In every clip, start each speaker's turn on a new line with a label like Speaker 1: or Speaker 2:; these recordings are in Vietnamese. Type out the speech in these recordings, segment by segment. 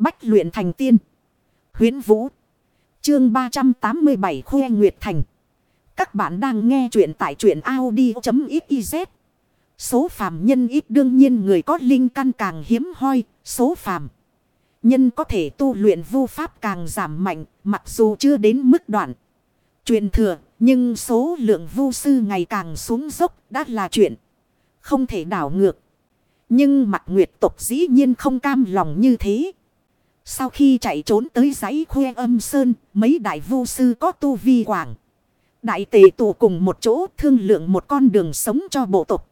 Speaker 1: Bách luyện thành tiên. Huyến Vũ. Chương 387 Khuê Nguyệt Thành. Các bạn đang nghe truyện tại truyện Audi.xyz. Số phàm nhân ít đương nhiên người có linh căn càng hiếm hoi. Số phàm nhân có thể tu luyện vô pháp càng giảm mạnh. Mặc dù chưa đến mức đoạn. Truyền thừa. Nhưng số lượng vu sư ngày càng xuống dốc, đã là chuyện. Không thể đảo ngược. Nhưng mặt nguyệt tộc dĩ nhiên không cam lòng như thế. Sau khi chạy trốn tới giấy khuê âm sơn, mấy đại vu sư có tu vi quảng. Đại tề tụ cùng một chỗ thương lượng một con đường sống cho bộ tộc.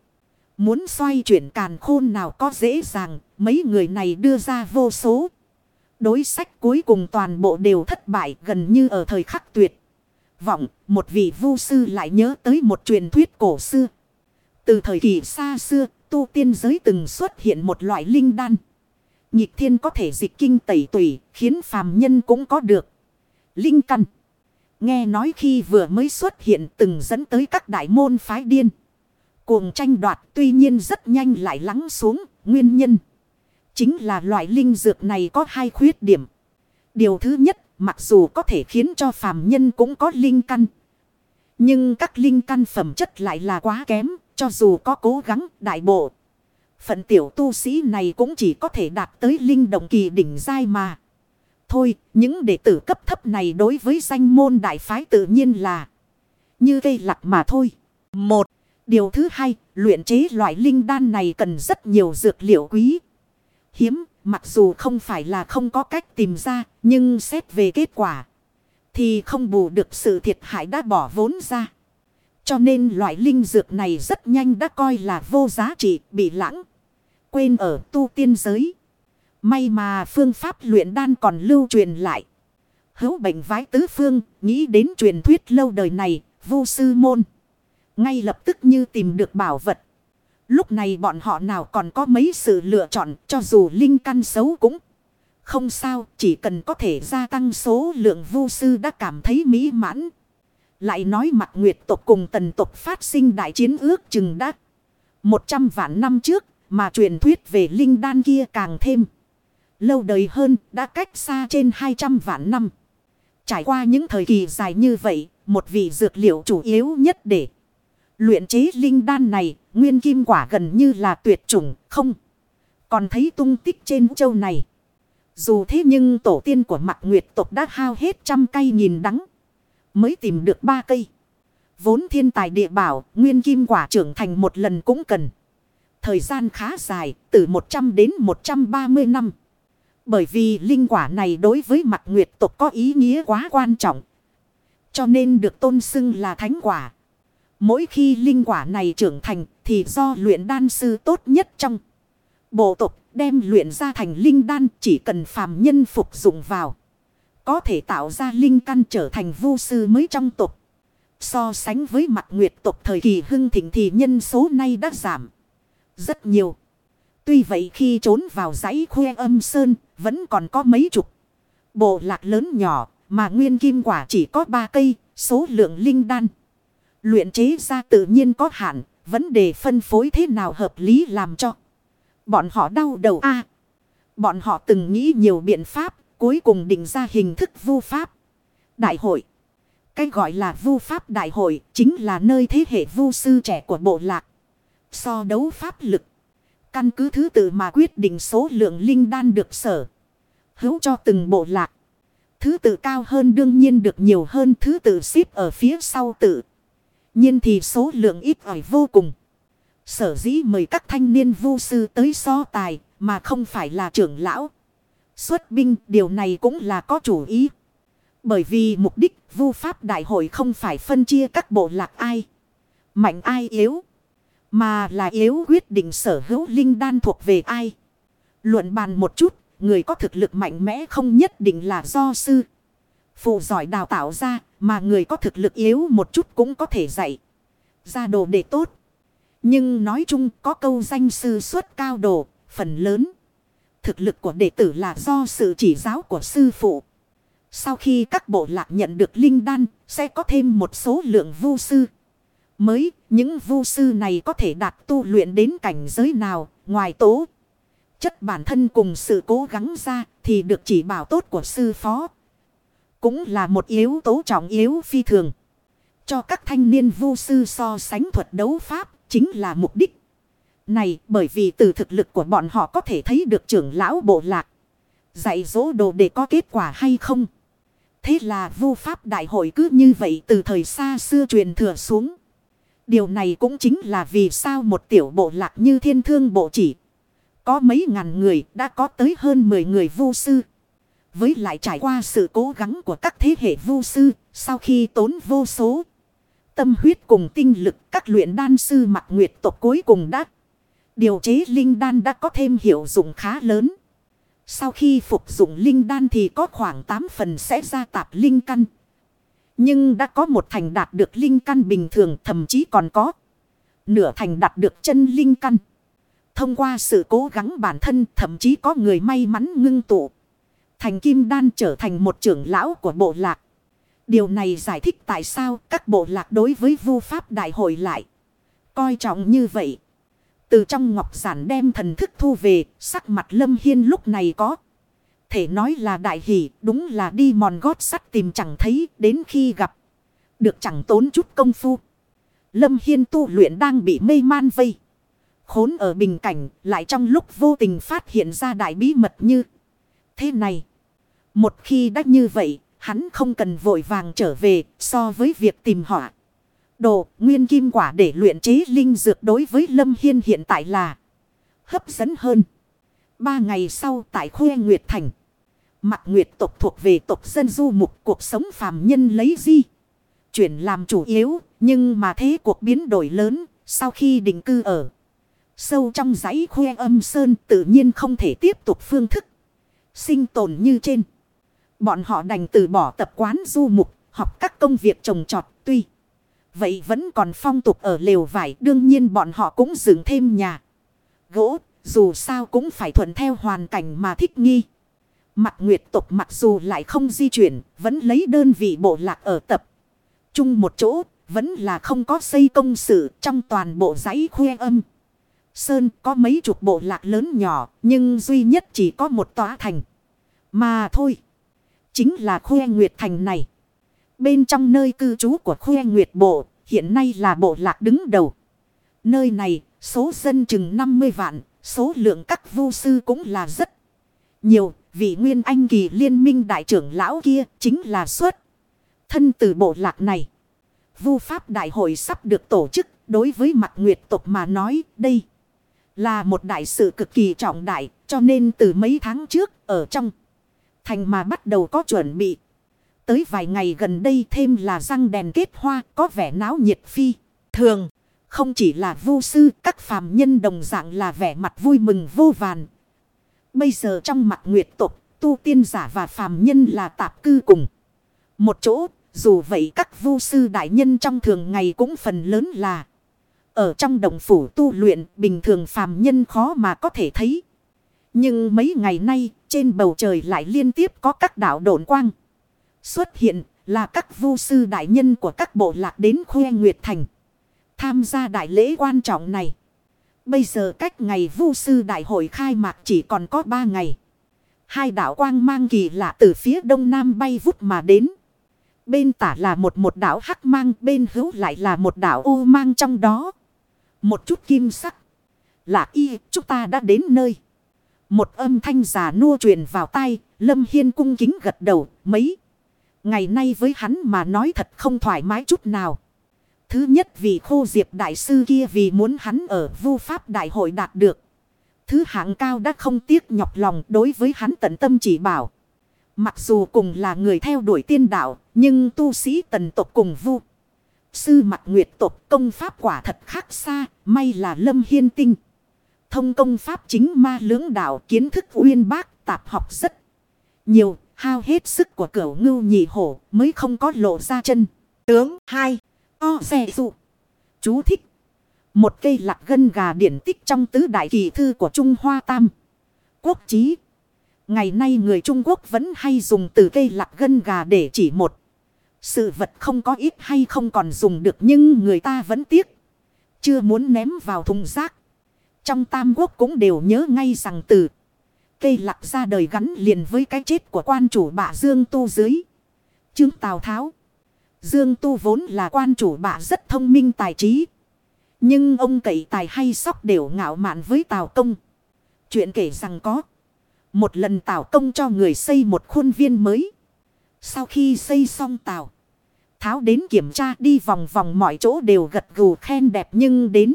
Speaker 1: Muốn xoay chuyển càn khôn nào có dễ dàng, mấy người này đưa ra vô số. Đối sách cuối cùng toàn bộ đều thất bại gần như ở thời khắc tuyệt. Vọng, một vị vu sư lại nhớ tới một truyền thuyết cổ xưa. Từ thời kỳ xa xưa, tu tiên giới từng xuất hiện một loại linh đan. Nhịp thiên có thể dịch kinh tẩy tủy, khiến phàm nhân cũng có được. Linh căn. Nghe nói khi vừa mới xuất hiện từng dẫn tới các đại môn phái điên. Cuồng tranh đoạt tuy nhiên rất nhanh lại lắng xuống, nguyên nhân. Chính là loại linh dược này có hai khuyết điểm. Điều thứ nhất, mặc dù có thể khiến cho phàm nhân cũng có linh căn. Nhưng các linh căn phẩm chất lại là quá kém, cho dù có cố gắng đại bộ. Phận tiểu tu sĩ này cũng chỉ có thể đạt tới linh động kỳ đỉnh giai mà. Thôi, những đệ tử cấp thấp này đối với danh môn đại phái tự nhiên là như cây lạc mà thôi. Một, điều thứ hai, luyện chế loại linh đan này cần rất nhiều dược liệu quý. Hiếm, mặc dù không phải là không có cách tìm ra, nhưng xét về kết quả thì không bù được sự thiệt hại đã bỏ vốn ra. Cho nên loại linh dược này rất nhanh đã coi là vô giá trị, bị lãng. Quên ở tu tiên giới. May mà phương pháp luyện đan còn lưu truyền lại. Hữu bệnh vái tứ phương, nghĩ đến truyền thuyết lâu đời này, vô sư môn. Ngay lập tức như tìm được bảo vật. Lúc này bọn họ nào còn có mấy sự lựa chọn cho dù linh căn xấu cũng không sao. Chỉ cần có thể gia tăng số lượng vô sư đã cảm thấy mỹ mãn. Lại nói mặt nguyệt tộc cùng tần tộc phát sinh đại chiến ước chừng đắc. Một trăm vạn năm trước mà truyền thuyết về linh đan kia càng thêm. Lâu đời hơn đã cách xa trên 200 vạn năm. Trải qua những thời kỳ dài như vậy, một vị dược liệu chủ yếu nhất để luyện chế linh đan này, nguyên kim quả gần như là tuyệt chủng, không. Còn thấy tung tích trên châu này. Dù thế nhưng tổ tiên của mặt nguyệt tộc đã hao hết trăm cây nghìn đắng. Mới tìm được ba cây. Vốn thiên tài địa bảo, nguyên kim quả trưởng thành một lần cũng cần. Thời gian khá dài, từ 100 đến 130 năm. Bởi vì linh quả này đối với mặt nguyệt tộc có ý nghĩa quá quan trọng. Cho nên được tôn xưng là thánh quả. Mỗi khi linh quả này trưởng thành thì do luyện đan sư tốt nhất trong bộ tộc đem luyện ra thành linh đan chỉ cần phàm nhân phục dụng vào. Có thể tạo ra linh căn trở thành vu sư mới trong tộc. So sánh với mặt nguyệt tộc thời kỳ hưng thịnh thì nhân số nay đã giảm rất nhiều. Tuy vậy khi trốn vào dãy khuê âm sơn, vẫn còn có mấy chục. Bộ lạc lớn nhỏ, mà nguyên kim quả chỉ có ba cây, số lượng linh đan. Luyện chế ra tự nhiên có hạn, vấn đề phân phối thế nào hợp lý làm cho. Bọn họ đau đầu a Bọn họ từng nghĩ nhiều biện pháp, cuối cùng định ra hình thức vu pháp. Đại hội. Cái gọi là vu pháp đại hội chính là nơi thế hệ vu sư trẻ của bộ lạc. So đấu pháp lực. Căn cứ thứ tự mà quyết định số lượng linh đan được sở. Hữu cho từng bộ lạc. Thứ tự cao hơn đương nhiên được nhiều hơn thứ tự xếp ở phía sau tự. nhiên thì số lượng ít ỏi vô cùng. Sở dĩ mời các thanh niên vu sư tới so tài mà không phải là trưởng lão. Xuất binh, điều này cũng là có chủ ý. Bởi vì mục đích vu pháp đại hội không phải phân chia các bộ lạc ai. Mạnh ai yếu. Mà là yếu quyết định sở hữu linh đan thuộc về ai. Luận bàn một chút, người có thực lực mạnh mẽ không nhất định là do sư. Phụ giỏi đào tạo ra, mà người có thực lực yếu một chút cũng có thể dạy. Ra đồ để tốt. Nhưng nói chung có câu danh sư xuất cao đồ, phần lớn. Thực lực của đệ tử là do sự chỉ giáo của sư phụ. Sau khi các bộ lạc nhận được linh đan, sẽ có thêm một số lượng vu sư. Mới, những vu sư này có thể đạt tu luyện đến cảnh giới nào, ngoài tố. Chất bản thân cùng sự cố gắng ra, thì được chỉ bảo tốt của sư phó. Cũng là một yếu tố trọng yếu phi thường. Cho các thanh niên Vu sư so sánh thuật đấu pháp chính là mục đích. Này bởi vì từ thực lực của bọn họ có thể thấy được trưởng lão bộ lạc. Dạy dỗ đồ để có kết quả hay không. Thế là vu pháp đại hội cứ như vậy từ thời xa xưa truyền thừa xuống. Điều này cũng chính là vì sao một tiểu bộ lạc như thiên thương bộ chỉ. Có mấy ngàn người, đã có tới hơn 10 người vu sư. Với lại trải qua sự cố gắng của các thế hệ vu sư. Sau khi tốn vô số. Tâm huyết cùng tinh lực, các luyện đan sư mặt nguyệt tộc cuối cùng đã. Điều chế linh đan đã có thêm hiệu dụng khá lớn. Sau khi phục dụng linh đan thì có khoảng 8 phần sẽ ra tạp linh căn. Nhưng đã có một thành đạt được linh căn bình thường thậm chí còn có. Nửa thành đạt được chân linh căn. Thông qua sự cố gắng bản thân thậm chí có người may mắn ngưng tụ. Thành kim đan trở thành một trưởng lão của bộ lạc. Điều này giải thích tại sao các bộ lạc đối với vu pháp đại hội lại. Coi trọng như vậy. Từ trong ngọc giản đem thần thức thu về, sắc mặt lâm hiên lúc này có. Thể nói là đại hỷ, đúng là đi mòn gót sắt tìm chẳng thấy, đến khi gặp. Được chẳng tốn chút công phu. Lâm hiên tu luyện đang bị mê man vây. Khốn ở bình cảnh, lại trong lúc vô tình phát hiện ra đại bí mật như thế này. Một khi đã như vậy, hắn không cần vội vàng trở về so với việc tìm họa. Đồ, nguyên kim quả để luyện chế linh dược đối với Lâm Hiên hiện tại là hấp dẫn hơn. Ba ngày sau tại khuê Nguyệt Thành. Mặt Nguyệt tộc thuộc về tộc dân du mục cuộc sống phàm nhân lấy di. Chuyển làm chủ yếu, nhưng mà thế cuộc biến đổi lớn sau khi định cư ở. Sâu trong dãy khuê âm sơn tự nhiên không thể tiếp tục phương thức. Sinh tồn như trên. Bọn họ đành từ bỏ tập quán du mục, học các công việc trồng trọt tuy. Vậy vẫn còn phong tục ở lều vải đương nhiên bọn họ cũng dựng thêm nhà. Gỗ dù sao cũng phải thuận theo hoàn cảnh mà thích nghi. Mặt nguyệt tộc mặc dù lại không di chuyển vẫn lấy đơn vị bộ lạc ở tập. Chung một chỗ vẫn là không có xây công sự trong toàn bộ dãy khuê âm. Sơn có mấy chục bộ lạc lớn nhỏ nhưng duy nhất chỉ có một tòa thành. Mà thôi. Chính là khuê nguyệt thành này. Bên trong nơi cư trú của khuê nguyệt bộ, hiện nay là bộ lạc đứng đầu. Nơi này, số dân chừng 50 vạn, số lượng các vu sư cũng là rất nhiều. Vị nguyên anh kỳ liên minh đại trưởng lão kia chính là xuất. Thân từ bộ lạc này. Vu pháp đại hội sắp được tổ chức đối với mặt nguyệt tộc mà nói đây. Là một đại sự cực kỳ trọng đại cho nên từ mấy tháng trước ở trong thành mà bắt đầu có chuẩn bị. Tới vài ngày gần đây thêm là răng đèn kết hoa có vẻ náo nhiệt phi. Thường, không chỉ là vu sư, các phàm nhân đồng dạng là vẻ mặt vui mừng vô vàn. Bây giờ trong mặt nguyệt tục, tu tiên giả và phàm nhân là tạp cư cùng. Một chỗ, dù vậy các vu sư đại nhân trong thường ngày cũng phần lớn là ở trong đồng phủ tu luyện bình thường phàm nhân khó mà có thể thấy. Nhưng mấy ngày nay trên bầu trời lại liên tiếp có các đảo độn quang. Xuất hiện là các vu sư đại nhân của các bộ lạc đến khuê Nguyệt Thành. Tham gia đại lễ quan trọng này. Bây giờ cách ngày vu sư đại hội khai mạc chỉ còn có ba ngày. Hai đảo quang mang kỳ lạ từ phía đông nam bay vút mà đến. Bên tả là một một đảo hắc mang, bên hữu lại là một đảo u mang trong đó. Một chút kim sắc. Là y, chúng ta đã đến nơi. Một âm thanh già nua truyền vào tay, Lâm Hiên cung kính gật đầu, mấy. Ngày nay với hắn mà nói thật không thoải mái chút nào. Thứ nhất vì khô diệp đại sư kia vì muốn hắn ở vu pháp đại hội đạt được. Thứ hạng cao đã không tiếc nhọc lòng đối với hắn tận tâm chỉ bảo. Mặc dù cùng là người theo đuổi tiên đạo, nhưng tu sĩ tần tộc cùng vu. Sư mặt nguyệt tộc công pháp quả thật khác xa, may là lâm hiên tinh. Thông công pháp chính ma lưỡng đạo kiến thức uyên bác tạp học rất nhiều, hao hết sức của cửu ngưu nhị hổ mới không có lộ ra chân. Tướng 2. O xe dụ. Chú thích. Một cây lạc gân gà điển tích trong tứ đại kỳ thư của Trung Hoa Tam. Quốc chí. Ngày nay người Trung Quốc vẫn hay dùng từ cây lạc gân gà để chỉ một. Sự vật không có ít hay không còn dùng được nhưng người ta vẫn tiếc. Chưa muốn ném vào thùng rác. Trong Tam Quốc cũng đều nhớ ngay rằng từ cây lạc ra đời gắn liền với cái chết của quan chủ bạ Dương Tu dưới. Chương Tào Tháo. Dương Tu vốn là quan chủ bạ rất thông minh tài trí. Nhưng ông cậy tài hay sóc đều ngạo mạn với Tào Công. Chuyện kể rằng có. Một lần Tào Công cho người xây một khuôn viên mới. Sau khi xây xong Tào. Tháo đến kiểm tra đi vòng vòng mọi chỗ đều gật gù khen đẹp nhưng đến.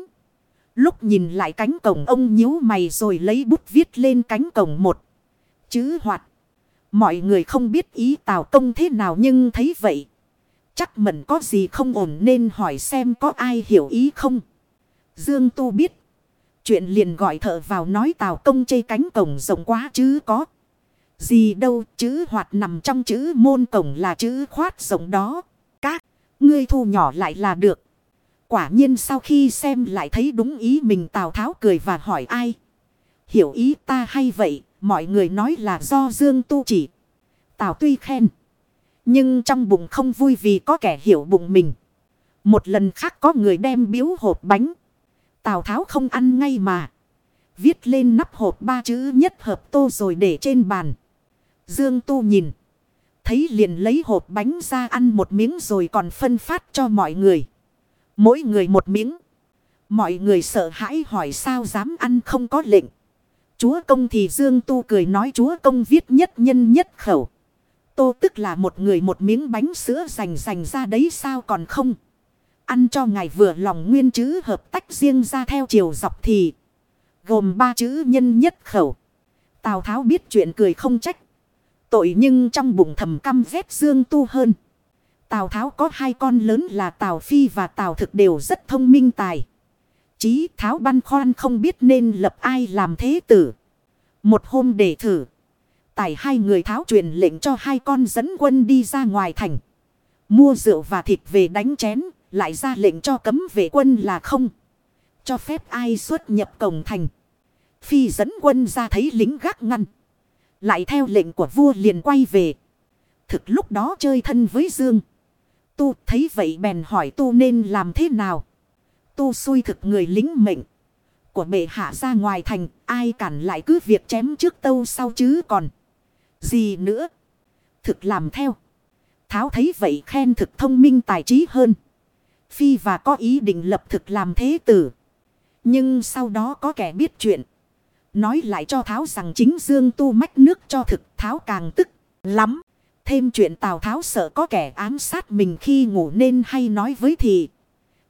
Speaker 1: Lúc nhìn lại cánh cổng ông nhíu mày rồi lấy bút viết lên cánh cổng một. Chữ hoạt. Mọi người không biết ý Tào Công thế nào nhưng thấy vậy. Chắc mẩn có gì không ổn nên hỏi xem có ai hiểu ý không. Dương Tu biết. Chuyện liền gọi thợ vào nói Tào Công chê cánh cổng rộng quá chứ có. Gì đâu chữ hoạt nằm trong chữ môn cổng là chữ khoát rộng đó. Các ngươi thu nhỏ lại là được. Quả nhiên sau khi xem lại thấy đúng ý mình Tào Tháo cười và hỏi ai. Hiểu ý ta hay vậy, mọi người nói là do Dương Tu chỉ. Tào tuy khen. Nhưng trong bụng không vui vì có kẻ hiểu bụng mình. Một lần khác có người đem biếu hộp bánh. Tào Tháo không ăn ngay mà. Viết lên nắp hộp ba chữ nhất hợp tô rồi để trên bàn. Dương Tu nhìn. Thấy liền lấy hộp bánh ra ăn một miếng rồi còn phân phát cho mọi người. Mỗi người một miếng. Mọi người sợ hãi hỏi sao dám ăn không có lệnh. Chúa công thì Dương Tu cười nói chúa công viết nhất nhân nhất khẩu. Tô tức là một người một miếng bánh sữa dành dành ra đấy sao còn không. Ăn cho ngài vừa lòng nguyên chữ hợp tách riêng ra theo chiều dọc thì. Gồm ba chữ nhân nhất khẩu. Tào Tháo biết chuyện cười không trách. Tội nhưng trong bụng thầm căm ghét Dương Tu hơn. Tào Tháo có hai con lớn là Tào Phi và Tào Thực đều rất thông minh tài. Chí Tháo băn khoăn không biết nên lập ai làm thế tử. Một hôm để thử. Tài hai người Tháo truyền lệnh cho hai con dẫn quân đi ra ngoài thành. Mua rượu và thịt về đánh chén. Lại ra lệnh cho cấm vệ quân là không. Cho phép ai xuất nhập cổng thành. Phi dẫn quân ra thấy lính gác ngăn. Lại theo lệnh của vua liền quay về. Thực lúc đó chơi thân với Dương. Tu thấy vậy bèn hỏi tu nên làm thế nào. Tu xui thực người lính mệnh. Của bệ hạ ra ngoài thành. Ai cản lại cứ việc chém trước tâu sau chứ còn. Gì nữa. Thực làm theo. Tháo thấy vậy khen thực thông minh tài trí hơn. Phi và có ý định lập thực làm thế tử. Nhưng sau đó có kẻ biết chuyện. Nói lại cho Tháo rằng chính Dương tu mách nước cho thực, Tháo càng tức lắm. Thêm chuyện Tào Tháo sợ có kẻ ám sát mình khi ngủ nên hay nói với thì.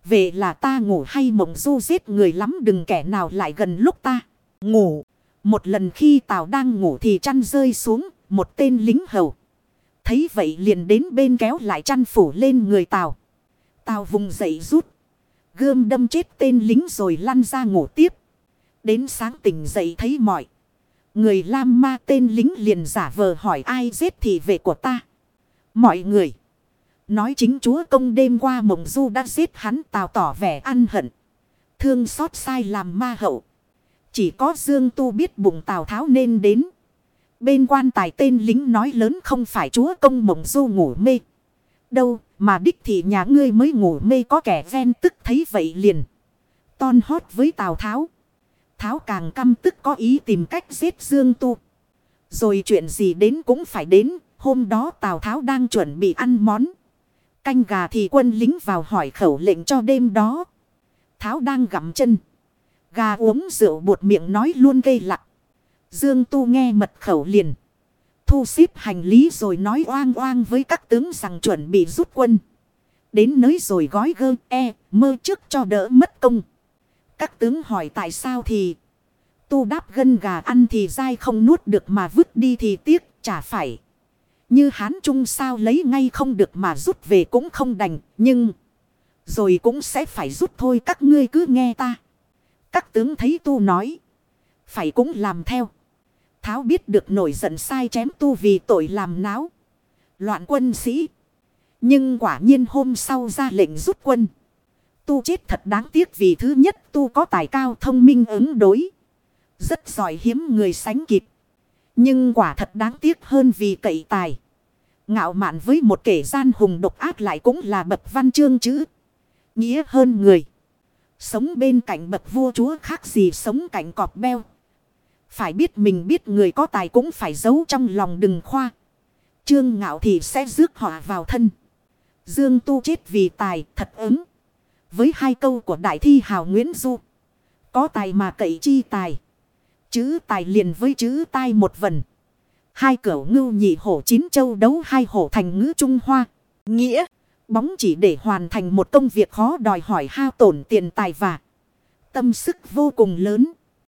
Speaker 1: Về là ta ngủ hay mộng du giết người lắm đừng kẻ nào lại gần lúc ta ngủ. Một lần khi Tào đang ngủ thì chăn rơi xuống một tên lính hầu. Thấy vậy liền đến bên kéo lại chăn phủ lên người Tào. Tào vùng dậy rút. Gươm đâm chết tên lính rồi lăn ra ngủ tiếp. Đến sáng tỉnh dậy thấy mọi. Người Lam ma tên lính liền giả vờ hỏi ai giết thì về của ta. Mọi người. Nói chính chúa công đêm qua mộng du đã giết hắn, tào tỏ vẻ ăn hận. Thương xót sai làm ma hậu. Chỉ có Dương Tu biết bụng tào tháo nên đến. Bên quan tài tên lính nói lớn không phải chúa công mộng du ngủ mê. Đâu mà đích thị nhà ngươi mới ngủ mê có kẻ ven tức thấy vậy liền. Ton hót với tào tháo. Tháo càng căm tức có ý tìm cách giết Dương Tu. Rồi chuyện gì đến cũng phải đến. Hôm đó Tào Tháo đang chuẩn bị ăn món. Canh gà thì quân lính vào hỏi khẩu lệnh cho đêm đó. Tháo đang gặm chân. Gà uống rượu buột miệng nói luôn gây lặng. Dương Tu nghe mật khẩu liền. Thu xếp hành lý rồi nói oang oang với các tướng rằng chuẩn bị rút quân. Đến nơi rồi gói gơ e mơ trước cho đỡ mất công. Các tướng hỏi tại sao thì. Tu đáp gân gà ăn thì dai không nuốt được mà vứt đi thì tiếc, chả phải. Như hán trung sao lấy ngay không được mà rút về cũng không đành. Nhưng rồi cũng sẽ phải rút thôi, các ngươi cứ nghe ta. Các tướng thấy tu nói. Phải cũng làm theo. Tháo biết được nổi giận sai chém tu vì tội làm náo. Loạn quân sĩ. Nhưng quả nhiên hôm sau ra lệnh rút quân. Tu chết thật đáng tiếc vì thứ nhất tu có tài cao thông minh ứng đối. Rất giỏi hiếm người sánh kịp. Nhưng quả thật đáng tiếc hơn vì cậy tài. Ngạo mạn với một kẻ gian hùng độc ác lại cũng là bậc văn chương chữ. Nghĩa hơn người. Sống bên cạnh bậc vua chúa khác gì sống cạnh cọp beo. Phải biết mình biết người có tài cũng phải giấu trong lòng đừng khoa. Trương ngạo thì sẽ rước họa vào thân. Dương tu chết vì tài thật ứng. Với hai câu của đại thi hào Nguyễn Du. Có tài mà cậy chi tài. Chữ tài liền với chữ tai một vần. Hai cửu ngưu nhị hổ chín châu đấu hai hổ thành ngữ Trung Hoa. Nghĩa, bóng chỉ để hoàn thành một công việc khó đòi hỏi hao tổn tiền tài và tâm sức vô cùng lớn.